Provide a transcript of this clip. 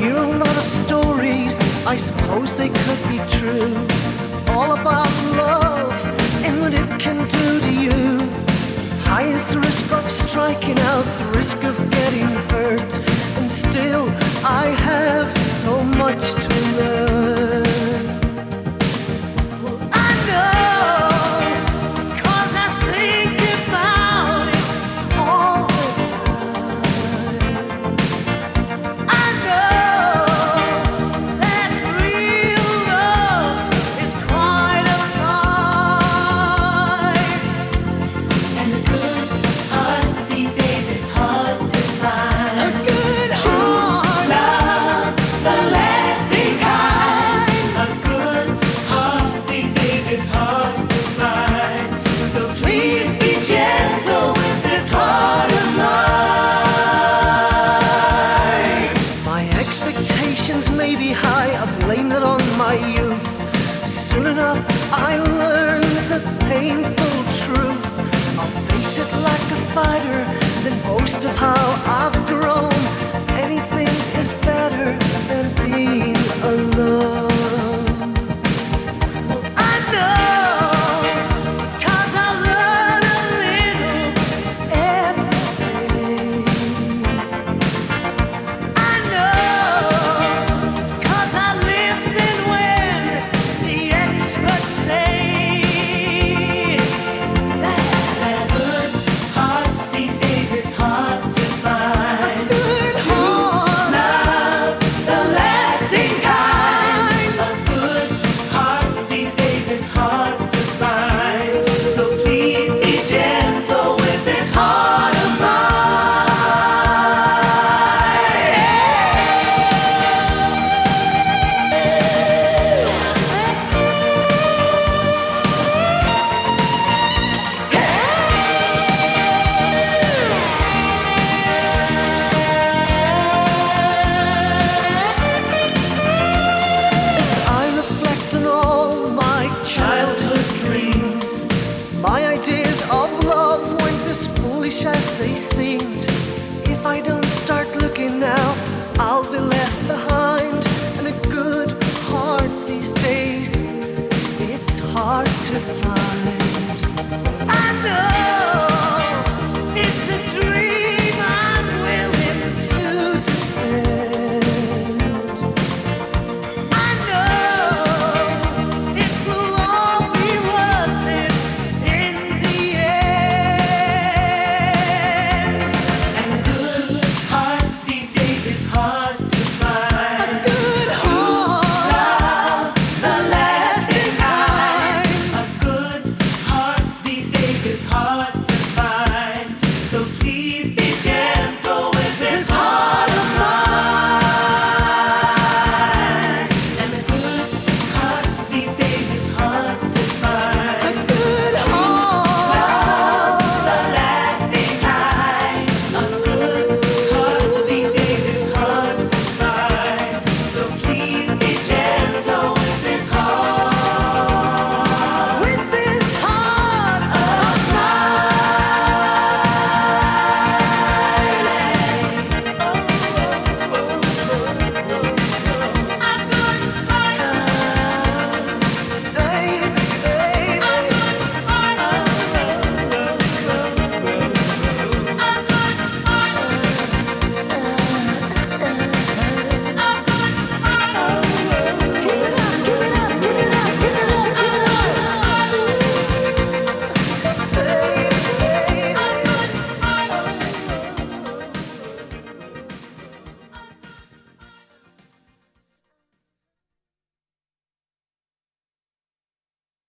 hear a lot of stories, I suppose they could be true. All about love and what it can do to you. High is the risk of striking out, the risk of getting hurt. And still, I have so much to they seemed. If I don't start looking now, I'll be left behind. And a good heart these days, it's hard to find.